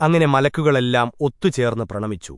അങ്ങനെ മലക്കുകളെല്ലാം ഒത്തുചേർന്ന് പ്രണമിച്ചു.